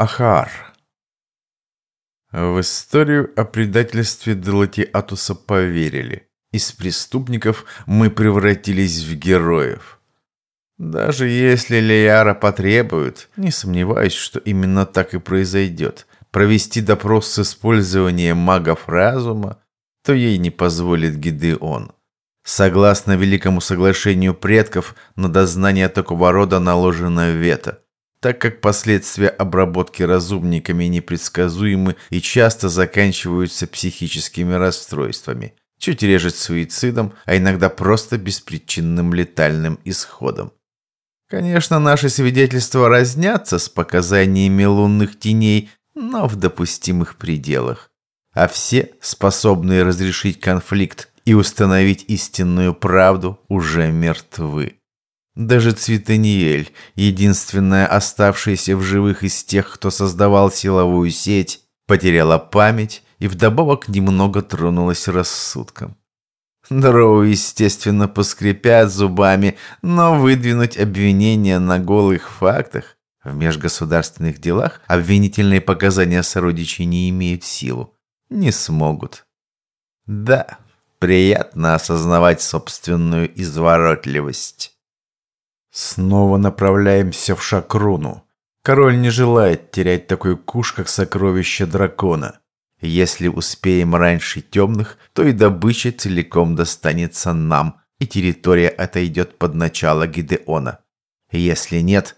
Ахар. В историю о предательстве Делатиатуса поверили. Из преступников мы превратились в героев. Даже если Леяра потребует, не сомневаюсь, что именно так и произойдет, провести допрос с использованием магов разума, то ей не позволит Гидеон. Согласно Великому Соглашению предков, на дознание такого рода наложено вето, так как последствия обработки разумниками непредсказуемы и часто заканчиваются психическими расстройствами, чуть реже суицидом, а иногда просто беспричинным летальным исходом. Конечно, наши свидетельства разнятся с показаниями лунных теней, но в допустимых пределах. А все, способные разрешить конфликт и установить истинную правду, уже мертвы. Даже Цветаниель, единственная оставшаяся в живых из тех, кто создавал силовую сеть, потеряла память и вдобавок немного тронулась рассудком. Дроу, естественно, поскрипят зубами, но выдвинуть обвинения на голых фактах в межгосударственных делах обвинительные показания сородичей не имеют силу, не смогут. Да, Приятно осознавать собственную изворотливость. Снова направляемся в Шакруну. Король не желает терять такой куш, как сокровище дракона. Если успеем раньше темных, то и добыча целиком достанется нам, и территория отойдет под начало Гидеона. Если нет,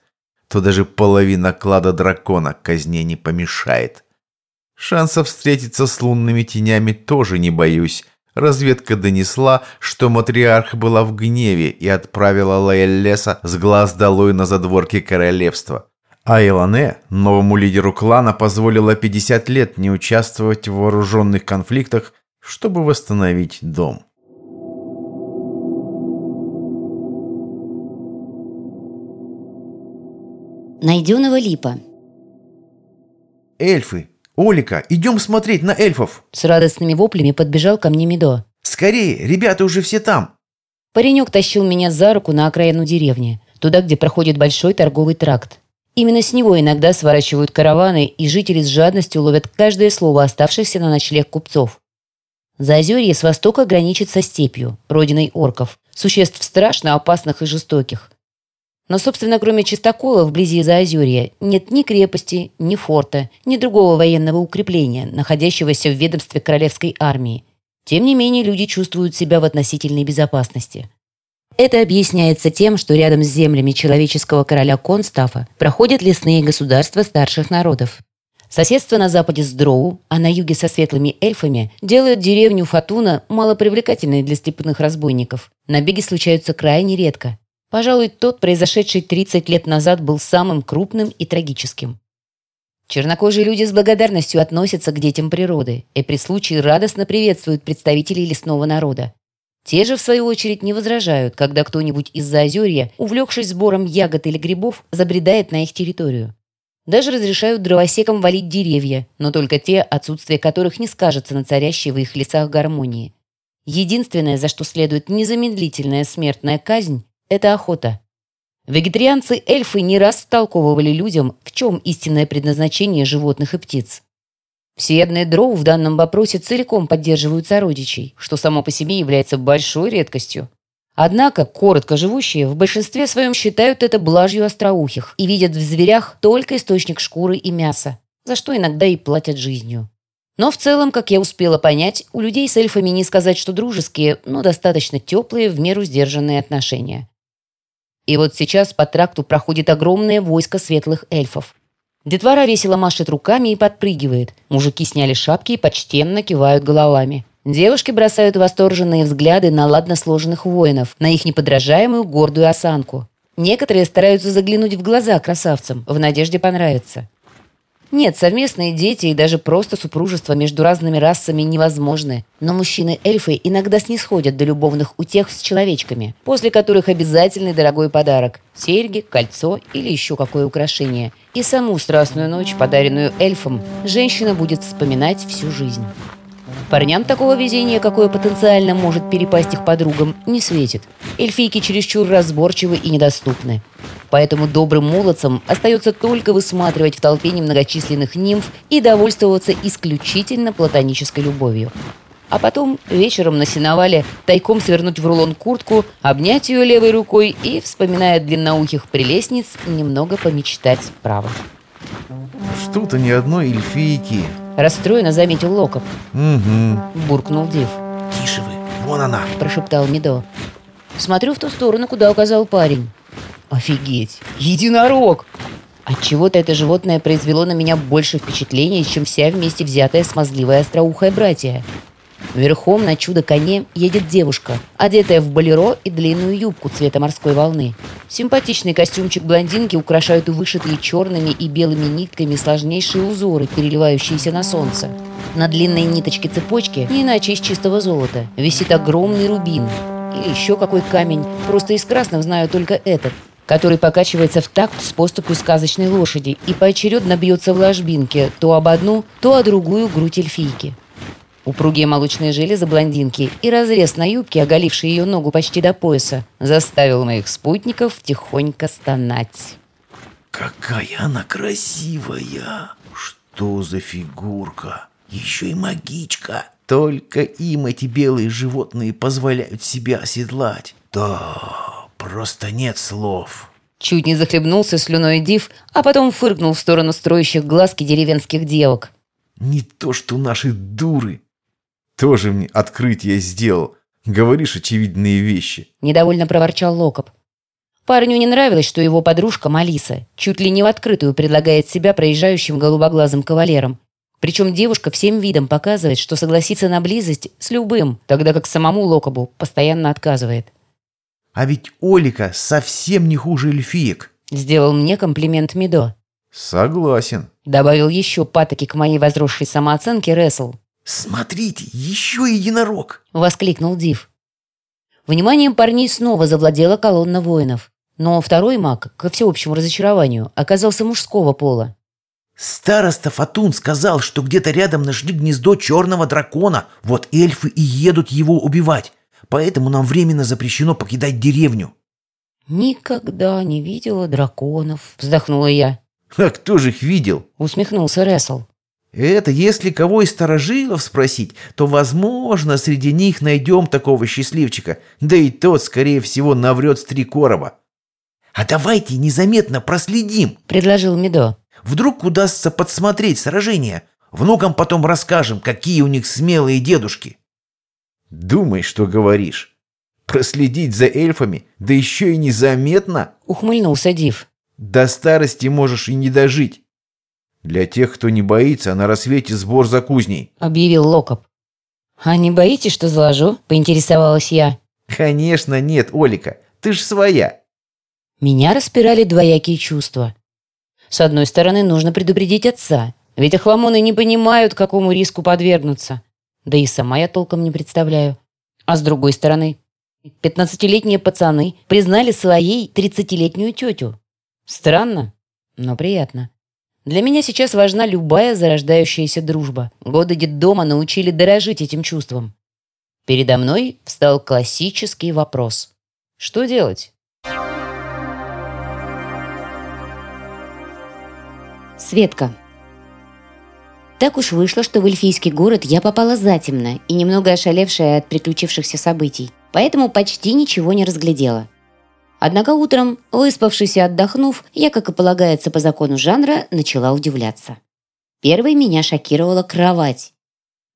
то даже половина клада дракона казне не помешает. Шансов встретиться с лунными тенями тоже не боюсь, Разведка донесла, что матриарх была в гневе и отправила Лаэллеса с глаз долой на задворки королевства. А Илане, новому лидеру клана, позволила 50 лет не участвовать в вооруженных конфликтах, чтобы восстановить дом. Найденного липа Эльфы, «Олика, идем смотреть на эльфов!» С радостными воплями подбежал ко мне Медо. «Скорее, ребята уже все там!» Паренек тащил меня за руку на окраину деревни, туда, где проходит большой торговый тракт. Именно с него иногда сворачивают караваны, и жители с жадностью ловят каждое слово оставшихся на ночлег купцов. Заозерье с востока граничит со степью, родиной орков, существ страшно опасных и жестоких. Но, собственно, кроме чистокола вблизи Заозерья нет ни крепости, ни форта, ни другого военного укрепления, находящегося в ведомстве королевской армии. Тем не менее, люди чувствуют себя в относительной безопасности. Это объясняется тем, что рядом с землями человеческого короля Констафа проходят лесные государства старших народов. Соседство на западе с Дроу, а на юге со светлыми эльфами делают деревню Фатуна малопривлекательной для степных разбойников. Набеги случаются крайне редко. Пожалуй, тот, произошедший 30 лет назад, был самым крупным и трагическим. Чернокожие люди с благодарностью относятся к детям природы и при случае радостно приветствуют представителей лесного народа. Те же, в свою очередь, не возражают, когда кто-нибудь из-за озерья, увлекшись сбором ягод или грибов, забредает на их территорию. Даже разрешают дровосекам валить деревья, но только те, отсутствие которых не скажется на царящей в их лесах гармонии. Единственное, за что следует незамедлительная смертная казнь, это охота. Вегетарианцы-эльфы не раз втолковывали людям, в чем истинное предназначение животных и птиц. Всеядные дроу в данном вопросе целиком поддерживают сородичей, что само по себе является большой редкостью. Однако, коротко живущие в большинстве своем считают это блажью остроухих и видят в зверях только источник шкуры и мяса, за что иногда и платят жизнью. Но в целом, как я успела понять, у людей с эльфами не сказать, что дружеские, но достаточно теплые, в меру сдержанные отношения. И вот сейчас по тракту проходит огромное войско светлых эльфов. Детвора весело машет руками и подпрыгивает. Мужики сняли шапки и почтенно кивают головами. Девушки бросают восторженные взгляды на ладно сложенных воинов, на их неподражаемую гордую осанку. Некоторые стараются заглянуть в глаза красавцам, в надежде понравиться. Нет, совместные дети и даже просто супружество между разными расами невозможны. Но мужчины-эльфы иногда снисходят до любовных утех с человечками, после которых обязательный дорогой подарок – серьги, кольцо или еще какое украшение. И саму страстную ночь, подаренную эльфам, женщина будет вспоминать всю жизнь. Парням такого везения, какое потенциально может перепасть их подругам, не светит. Эльфийки чересчур разборчивы и недоступны. Поэтому добрым молодцам остается только высматривать в толпе немногочисленных нимф и довольствоваться исключительно платонической любовью. А потом вечером на сеновале тайком свернуть в рулон куртку, обнять ее левой рукой и, вспоминая длинноухих прелестниц, немного помечтать право. Что-то ни одной эльфийки. Расстроенно заметил Локоп. Угу. Буркнул Див. Тише вы, вон она. Прошептал Медо. Смотрю в ту сторону, куда указал парень. Офигеть! Единорог! Отчего-то это животное произвело на меня больше впечатления, чем вся вместе взятая смазливая остроухая братья. Верхом на чудо-коне едет девушка, одетая в болеро и длинную юбку цвета морской волны. Симпатичный костюмчик блондинки украшают вышитые черными и белыми нитками сложнейшие узоры, переливающиеся на солнце. На длинной ниточке цепочки, не иначе из чистого золота, висит огромный рубин. Или еще какой камень, просто из красных знаю только этот, который покачивается в такт с поступью сказочной лошади и поочередно бьется в ложбинке то об одну, то о другую грудь эльфийки. Упругие молочные железы блондинки и разрез на юбке, оголивший ее ногу почти до пояса, заставил моих спутников тихонько стонать. Какая она красивая. Что за фигурка? Еще и магичка. Только им эти белые животные позволяют себя оседлать. Да, просто нет слов. Чуть не захлебнулся слюной Див, а потом фыркнул в сторону строящих глазки деревенских девок. Не то, что наши дуры. Тоже мне открытие сделал. Говоришь очевидные вещи. Недовольно проворчал Локоп. Парню не нравилось, что его подружка Малиса чуть ли не в открытую предлагает себя проезжающим голубоглазым кавалерам. Причем девушка всем видом показывает, что согласится на близость с любым, тогда как самому Локобу постоянно отказывает. А ведь Олика совсем не хуже эльфиек. Сделал мне комплимент Мидо. Согласен. Добавил еще патоки к моей возросшей самооценке Ресл. Смотрите, еще единорог. Воскликнул Див. Вниманием парней снова завладела колонна воинов. Но второй маг, ко всеобщему разочарованию, оказался мужского пола. Староста Фатун сказал, что где-то рядом нашли гнездо черного дракона. Вот эльфы и едут его убивать. Поэтому нам временно запрещено покидать деревню. «Никогда не видела драконов», — вздохнула я. А кто же их видел? Усмехнулся Ресл. Это если кого из старожилов спросить, то, возможно, среди них найдем такого счастливчика. Да и тот, скорее всего, наврет с три короба. А давайте незаметно проследим, Предложил Медо. Вдруг удастся подсмотреть сражение. Внукам потом расскажем, какие у них смелые дедушки. Думай, что говоришь. Проследить за эльфами, да еще и незаметно? Ухмыльнулся Див. До старости можешь и не дожить. Для тех, кто не боится, на рассвете сбор за кузней. Объявил Локоп. «А не боитесь, что заложу?» – поинтересовалась я. Конечно нет, Олика, ты ж своя. Меня распирали двоякие чувства. С одной стороны, нужно предупредить отца, ведь охламоны не понимают, какому риску подвергнуться. Да и сама я толком не представляю. А с другой стороны, пятнадцатилетние пацаны признали своей тридцатилетнюю тетю. Странно, но приятно. Для меня сейчас важна любая зарождающаяся дружба. Годы детдома научили дорожить этим чувством. Передо мной встал классический вопрос. Что делать? Светка. Так уж вышло, что в эльфийский город я попала затемно и немного ошалевшая от приключившихся событий, поэтому почти ничего не разглядела. Однако утром, выспавшись и отдохнув, я, как и полагается по закону жанра, начала удивляться. Первой меня шокировала кровать.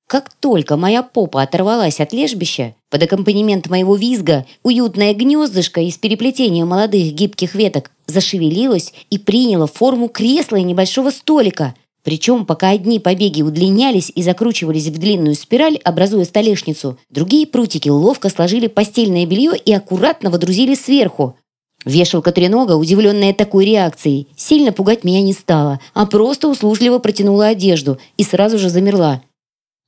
Как только моя попа оторвалась от лежбища, под аккомпанемент моего визга уютное гнездышко из переплетения молодых гибких веток зашевелилось и приняло форму кресла и небольшого столика. Причем, пока одни побеги удлинялись и закручивались в длинную спираль, образуя столешницу, другие прутики ловко сложили постельное белье и аккуратно водрузили сверху. Вешалка тренога, удивленная такой реакцией, сильно пугать меня не стала, а просто услужливо протянула одежду и сразу же замерла.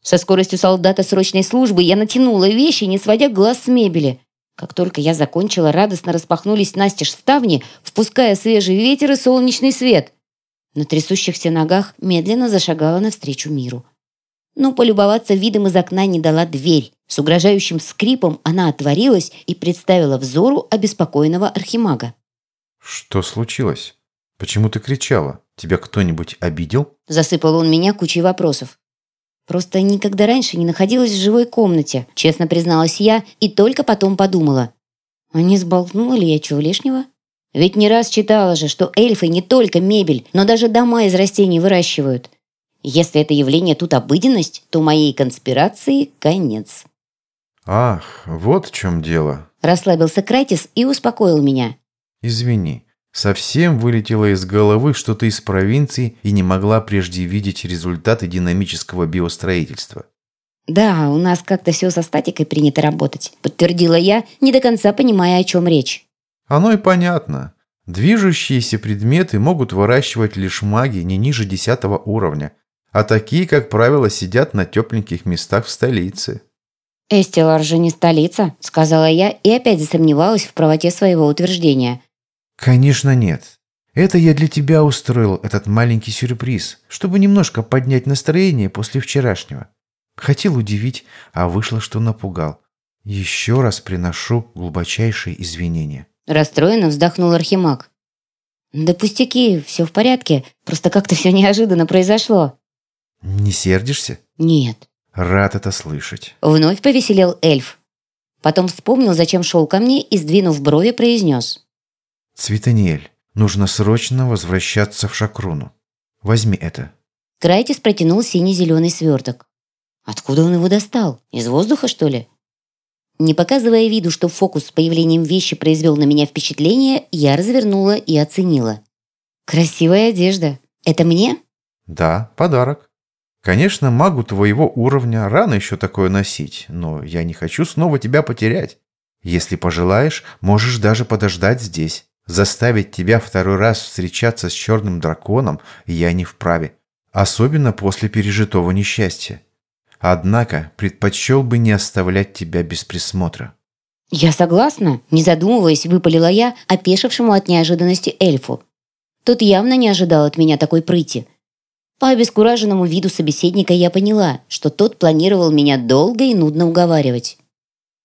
Со скоростью солдата срочной службы я натянула вещи, не сводя глаз с мебели. Как только я закончила, радостно распахнулись настежь ставни, впуская свежий ветер и солнечный свет. На трясущихся ногах медленно зашагала навстречу миру. Но полюбоваться видом из окна не дала дверь. С угрожающим скрипом она отворилась и представила взору обеспокоенного архимага. «Что случилось? Почему ты кричала? Тебя кто-нибудь обидел?» Засыпал он меня кучей вопросов. Просто никогда раньше не находилась в живой комнате, честно призналась я, и только потом подумала. А не сболтнула ли я чего лишнего? Ведь не раз читала же, что эльфы не только мебель, но даже дома из растений выращивают. Если это явление тут обыденность, то моей конспирации конец. «Ах, вот в чем дело», Расслабился Крайтис и успокоил меня. Извини, совсем вылетело из головы, что ты из провинции и не могла прежде видеть результаты динамического биостроительства. «Да, у нас как-то все со статикой принято работать», подтвердила я, не до конца понимая, о чем речь. Оно и понятно. Движущиеся предметы могут выращивать лишь маги не ниже десятого уровня, а такие, как правило, сидят на тепленьких местах в столице. «Эстелар же не столица», — сказала я и опять засомневалась в правоте своего утверждения. Конечно, нет. Это я для тебя устроил этот маленький сюрприз, чтобы немножко поднять настроение после вчерашнего. Хотел удивить, а вышло, что напугал. Еще раз приношу глубочайшие извинения. Расстроенно вздохнул Архимаг. «Да пустяки, все в порядке, просто как-то все неожиданно произошло». Не сердишься? «Нет». Рад это слышать. Вновь повеселел эльф. Потом вспомнил, зачем шел ко мне и, сдвинув брови, произнес. Цветаниэль, нужно срочно возвращаться в Шакруну. Возьми это. Крайтис протянул синий-зеленый сверток. Откуда он его достал? Из воздуха, что ли? Не показывая виду, что фокус с появлением вещи произвел на меня впечатление, я развернула и оценила. «Красивая одежда. Это мне?» Да, подарок. Конечно, магу твоего уровня рано еще такое носить, но я не хочу снова тебя потерять. Если пожелаешь, можешь даже подождать здесь. Заставить тебя второй раз встречаться с черным драконом я не вправе. Особенно после пережитого несчастья. Однако предпочел бы не оставлять тебя без присмотра. «Я согласна», – не задумываясь, выпалила я, опешившему от неожиданности эльфу. Тот явно не ожидал от меня такой прыти. По обескураженному виду собеседника я поняла, что тот планировал меня долго и нудно уговаривать.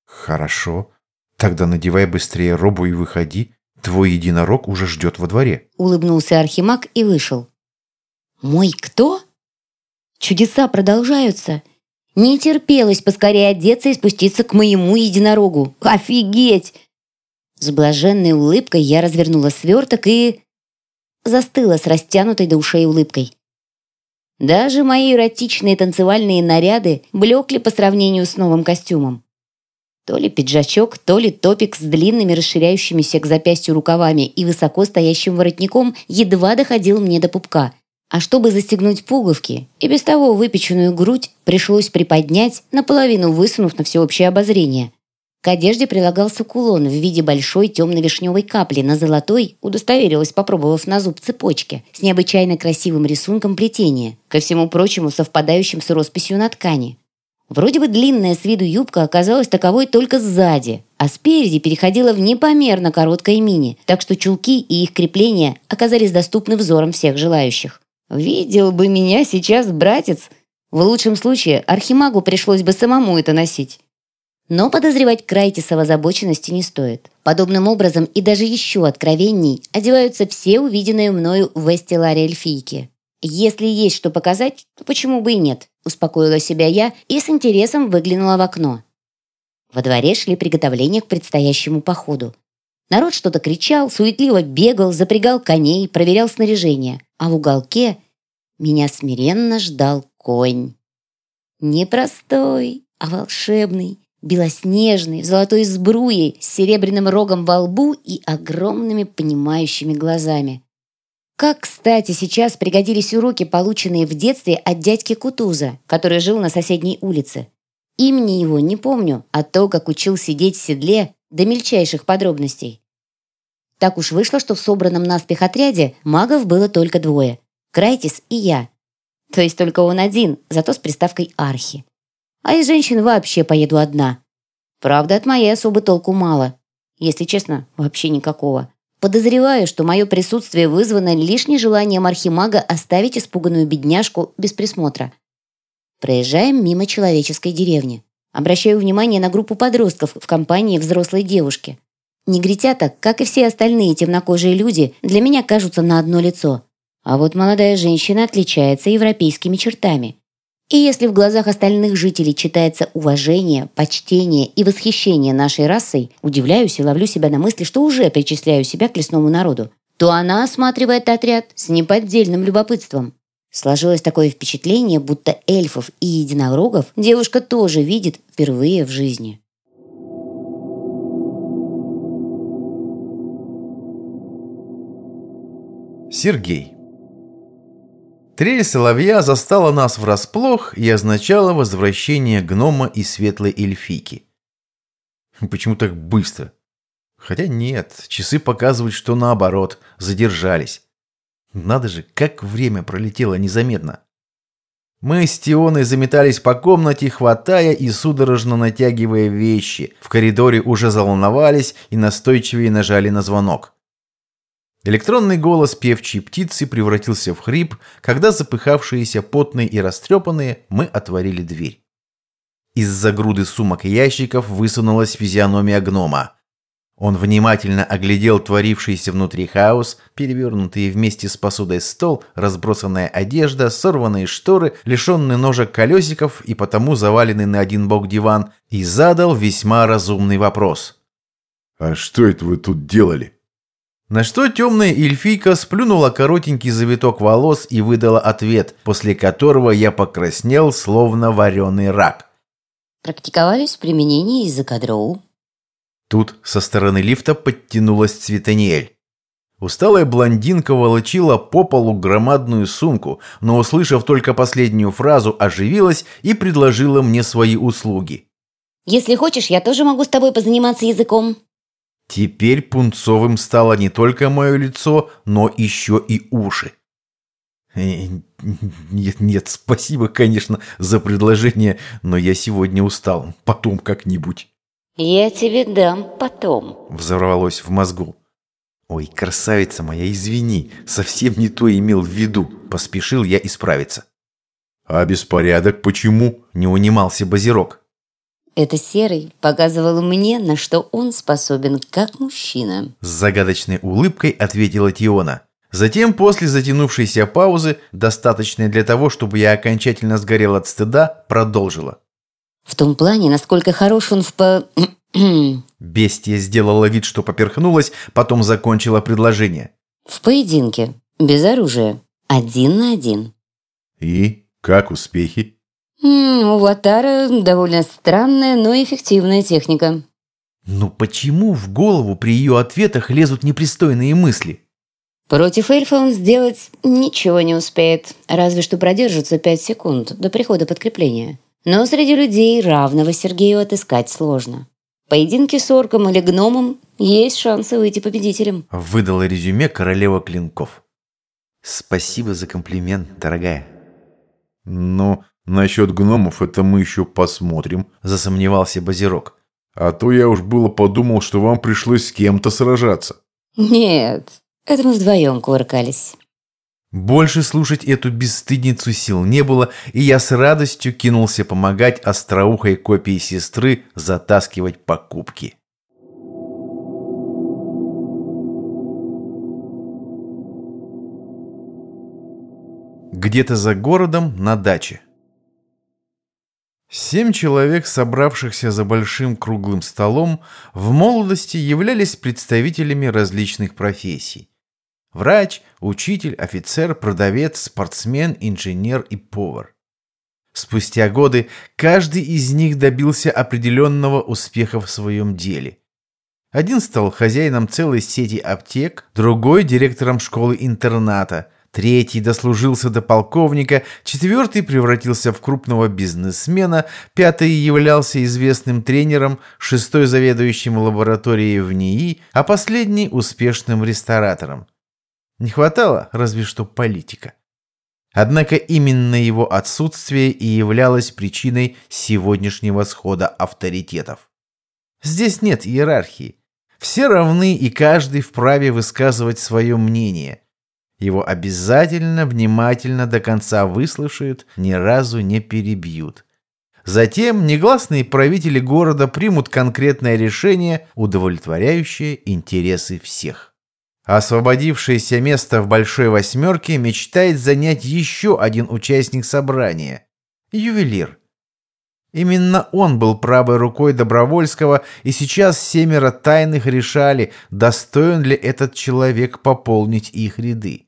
«Хорошо. Тогда надевай быстрее робу и выходи. Твой единорог уже ждет во дворе. Улыбнулся Архимаг и вышел. Мой кто? Чудеса продолжаются. Не терпелось поскорее одеться и спуститься к моему единорогу. Офигеть! С блаженной улыбкой я развернула сверток и... Застыла с растянутой до ушей улыбкой. Даже мои эротичные танцевальные наряды блекли по сравнению с новым костюмом. То ли пиджачок, то ли топик с длинными расширяющимися к запястью рукавами и высоко стоящим воротником едва доходил мне до пупка. А чтобы застегнуть пуговки, и без того выпеченную грудь пришлось приподнять, наполовину высунув на всеобщее обозрение. К одежде прилагался кулон в виде большой темно-вишневой капли на золотой, удостоверилась, попробовав на зуб цепочки, с необычайно красивым рисунком плетения, ко всему прочему совпадающим с росписью на ткани. Вроде бы длинная с виду юбка оказалась таковой только сзади, а спереди переходила в непомерно короткое мини, так что чулки и их крепления оказались доступны взором всех желающих. «Видел бы меня сейчас, братец!» В лучшем случае Архимагу пришлось бы самому это носить. Но подозревать Крайтиса в озабоченности не стоит. Подобным образом и даже еще откровенней одеваются все увиденные мною в Эстеларе эльфийки. Если есть что показать, то почему бы и нет? Успокоила себя я и с интересом выглянула в окно. Во дворе шли приготовления к предстоящему походу. Народ что-то кричал, суетливо бегал, запрягал коней, проверял снаряжение. А в уголке меня смиренно ждал конь. Не простой, а волшебный, белоснежный, в золотой сбруей, с серебряным рогом во лбу и огромными понимающими глазами. Как, кстати, сейчас пригодились уроки, полученные в детстве от дядьки Кутуза, который жил на соседней улице. Имени его не помню, а то, как учил сидеть в седле, до мельчайших подробностей. Так уж вышло, что в собранном наспех отряде магов было только двое – Крайтис и я. То есть только он один, зато с приставкой «архи». А из женщин вообще поеду одна. Правда, от моей особо толку мало. Если честно, вообще никакого. Подозреваю, что мое присутствие вызвано лишь нежеланием архимага оставить испуганную бедняжку без присмотра. Проезжаем мимо человеческой деревни. Обращаю внимание на группу подростков в компании взрослой девушки. Негритята, как и все остальные темнокожие люди, для меня кажутся на одно лицо. А вот молодая женщина отличается европейскими чертами. И если в глазах остальных жителей читается уважение, почтение и восхищение нашей расой, удивляюсь и ловлю себя на мысли, что уже причисляю себя к лесному народу, то она осматривает отряд с неподдельным любопытством. Сложилось такое впечатление, будто эльфов и единорогов девушка тоже видит впервые в жизни. Сергей. Трель соловья застала нас врасплох и означала возвращение гнома и светлой эльфийки. Почему так быстро? Хотя нет, часы показывают, что наоборот, задержались. Надо же, как время пролетело незаметно. Мы с Тионой заметались по комнате, хватая и судорожно натягивая вещи. В коридоре уже заволновались и настойчивее нажали на звонок. Электронный голос певчей птицы превратился в хрип, когда запыхавшиеся, потные и растрепанные мы отворили дверь. Из-за груды сумок и ящиков высунулась физиономия гнома. Он внимательно оглядел творившийся внутри хаос, перевернутые вместе с посудой стол, разбросанная одежда, сорванные шторы, лишенный ножек колесиков и потому заваленный на один бок диван, и задал весьма разумный вопрос. «А что это вы тут делали?» На что темная эльфийка сплюнула коротенький завиток волос и выдала ответ, после которого я покраснел, словно вареный рак. Практиковались в применении языка дроу. Тут со стороны лифта подтянулась Цветаниэль. Усталая блондинка волочила по полу громадную сумку, но, услышав только последнюю фразу, оживилась и предложила мне свои услуги. «Если хочешь, я тоже могу с тобой позаниматься языком». Теперь пунцовым стало не только мое лицо, но еще и уши. Э, нет, нет, спасибо, конечно, за предложение, но я сегодня устал. Потом как-нибудь. «Я тебе дам потом», — взорвалось в мозгу. «Ой, красавица моя, извини, совсем не то имел в виду», — поспешил я исправиться. «А беспорядок почему?» — не унимался Базирок. Это Серый показывал мне, на что он способен как мужчина. С загадочной улыбкой ответила Тиона. Затем, после затянувшейся паузы, достаточной для того, чтобы я окончательно сгорел от стыда, продолжила. В том плане, насколько хорош он в по... Бестия сделала вид, что поперхнулась, потом закончила предложение. В поединке, без оружия, один на один. И как успехи? У Ватара довольно странная, но эффективная техника. Ну почему в голову при ее ответах лезут непристойные мысли? Против эльфа он сделать ничего не успеет, разве что продержится пять секунд до прихода подкрепления. Но среди людей равного Сергею отыскать сложно. В поединке с орком или гномом есть шансы выйти победителем. Выдала резюме королева клинков. Спасибо за комплимент, дорогая. Ну, насчет гномов это мы еще посмотрим, засомневался Базирок. А то я уж было подумал, что вам пришлось с кем-то сражаться. Нет, это мы вдвоем кувыркались. Больше слушать эту бесстыдницу сил не было, и я с радостью кинулся помогать остроухой копии сестры затаскивать покупки. Где-то за городом на даче. Семь человек, собравшихся за большим круглым столом, в молодости являлись представителями различных профессий. Врач, учитель, офицер, продавец, спортсмен, инженер и повар. Спустя годы каждый из них добился определенного успеха в своем деле. Один стал хозяином целой сети аптек, другой – директором школы-интерната, третий дослужился до полковника, четвертый превратился в крупного бизнесмена, пятый являлся известным тренером, шестой – заведующим лабораторией в НИИ, а последний – успешным ресторатором. Не хватало разве что политика. Однако именно его отсутствие и являлось причиной сегодняшнего схода авторитетов. Здесь нет иерархии. Все равны и каждый вправе высказывать свое мнение. Его обязательно, внимательно до конца выслушают, ни разу не перебьют. Затем негласные правители города примут конкретное решение, удовлетворяющее интересы всех. Освободившееся место в Большой Восьмерке мечтает занять еще один участник собрания – ювелир. Именно он был правой рукой Добровольского, и сейчас семеро тайных решали, достоин ли этот человек пополнить их ряды.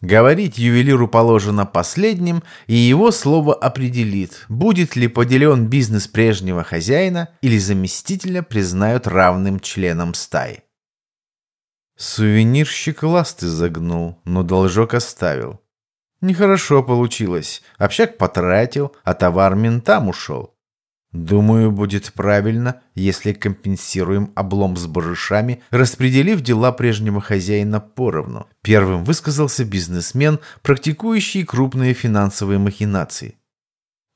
Говорить ювелиру положено последним, и его слово определит, будет ли поделен бизнес прежнего хозяина или заместителя признают равным членом стаи. Сувенирщик ласты загнул, но должок оставил. Нехорошо получилось. Общак потратил, а товар ментам ушел. Думаю, будет правильно, если компенсируем облом с барышами, распределив дела прежнего хозяина поровну. Первым высказался бизнесмен, практикующий крупные финансовые махинации.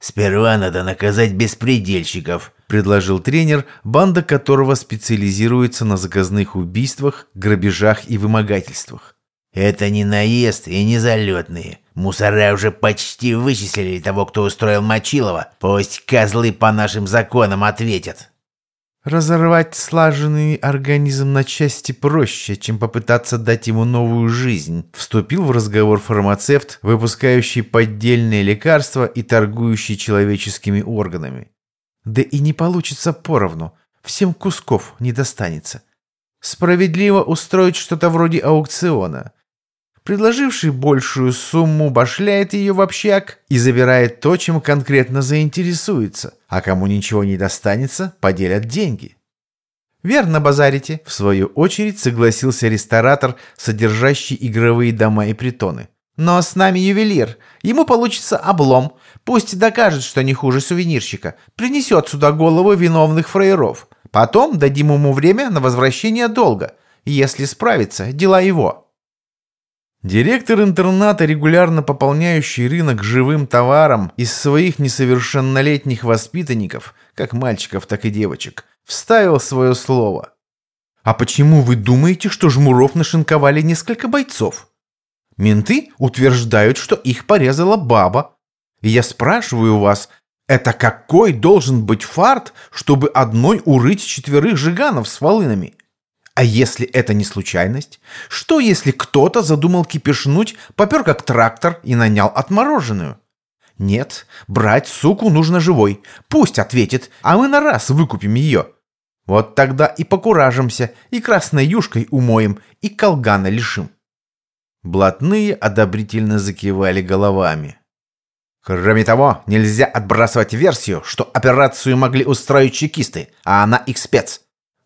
«Сперва надо наказать беспредельщиков», – предложил тренер, банда которого специализируется на заказных убийствах, грабежах и вымогательствах. «Это не наезд и не залетные. Мусора уже почти вычислили того, кто устроил Мочилова. Пусть козлы по нашим законам ответят». Разорвать слаженный организм на части проще, чем попытаться дать ему новую жизнь, вступил в разговор фармацевт, выпускающий поддельные лекарства и торгующий человеческими органами. Да и не получится поровну, всем кусков не достанется. Справедливо устроить что-то вроде аукциона. Предложивший большую сумму башляет ее в общак и забирает то, чем конкретно заинтересуется, а кому ничего не достанется, поделят деньги. «Верно базарите», — в свою очередь согласился ресторатор, содержащий игровые дома и притоны. «Но с нами ювелир. Ему получится облом. Пусть докажет, что не хуже сувенирщика. Принесет сюда голову виновных фраеров. Потом дадим ему время на возвращение долга. Если справится, дела его». Директор интерната, регулярно пополняющий рынок живым товаром из своих несовершеннолетних воспитанников, как мальчиков, так и девочек, вставил свое слово. «А почему вы думаете, что Жмуров нашинковали несколько бойцов? Менты утверждают, что их порезала баба. И я спрашиваю вас, это какой должен быть фарт, чтобы одной урыть четверых жиганов с волынами?» А если это не случайность? Что, если кто-то задумал кипишнуть, попер как трактор и нанял отмороженную? Нет, брать суку нужно живой. Пусть ответит, а мы на раз выкупим ее. Вот тогда и покуражимся, и красной юшкой умоем, и колгана лишим. Блатные одобрительно закивали головами. Кроме того, нельзя отбрасывать версию, что операцию могли устроить чекисты, а она их спец.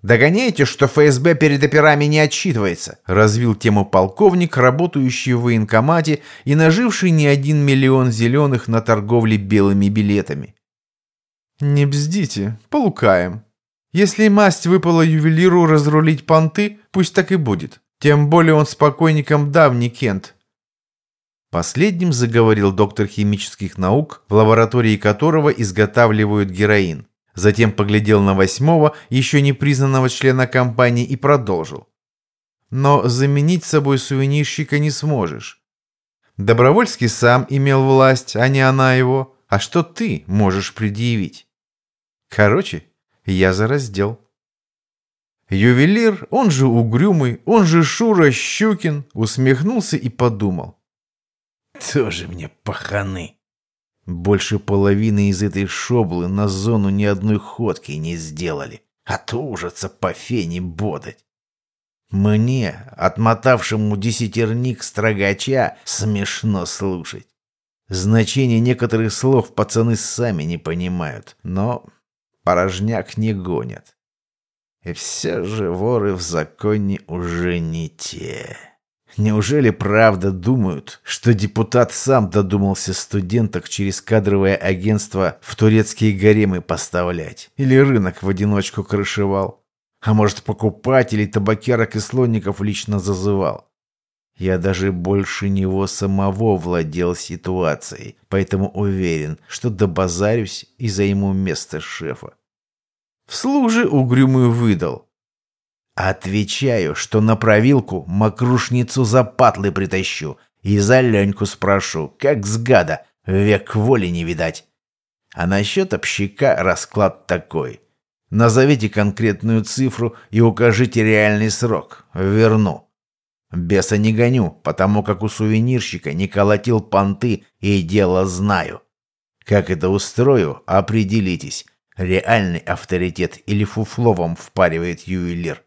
Догоняете, что ФСБ перед операми не отчитывается?» Развил тему полковник, работающий в военкомате и наживший не один миллион зеленых на торговле белыми билетами. «Не бздите, полукаем. Если масть выпала ювелиру разрулить понты, пусть так и будет. Тем более он с покойником давний Кент. Последним заговорил доктор химических наук, в лаборатории которого изготавливают героин. Затем поглядел на восьмого, еще не признанного члена компании, и продолжил. Но заменить собой сувенирщика не сможешь. Добровольский сам имел власть, а не она его. А что ты можешь предъявить? Короче, я за раздел. Ювелир, он же Угрюмый, он же Шура Щукин, усмехнулся и подумал. Тоже мне паханы. Больше половины из этой шоблы на зону ни одной ходки не сделали. А то ужаса по фене бодать. Мне, отмотавшему десятерник строгача, смешно слушать. Значение некоторых слов пацаны сами не понимают, но порожняк не гонят. И все же воры в законе уже не те. Неужели правда думают, что депутат сам додумался студенток через кадровое агентство в турецкие гаремы поставлять? Или рынок в одиночку крышевал? А может, покупателей, табакерок и слонников лично зазывал? Я даже больше него самого владел ситуацией, поэтому уверен, что добазарюсь и займу место шефа. Вслух же угрюмую выдал. Отвечаю, что на провилку мокрушницу за патлы притащу и за Леньку спрошу, как с гада, век воли не видать. А насчет общака расклад такой. Назовите конкретную цифру и укажите реальный срок. Верну. Беса не гоню, потому как у сувенирщика не колотил понты и дело знаю. Как это устрою, определитесь. Реальный авторитет или фуфло вам впаривает ювелир.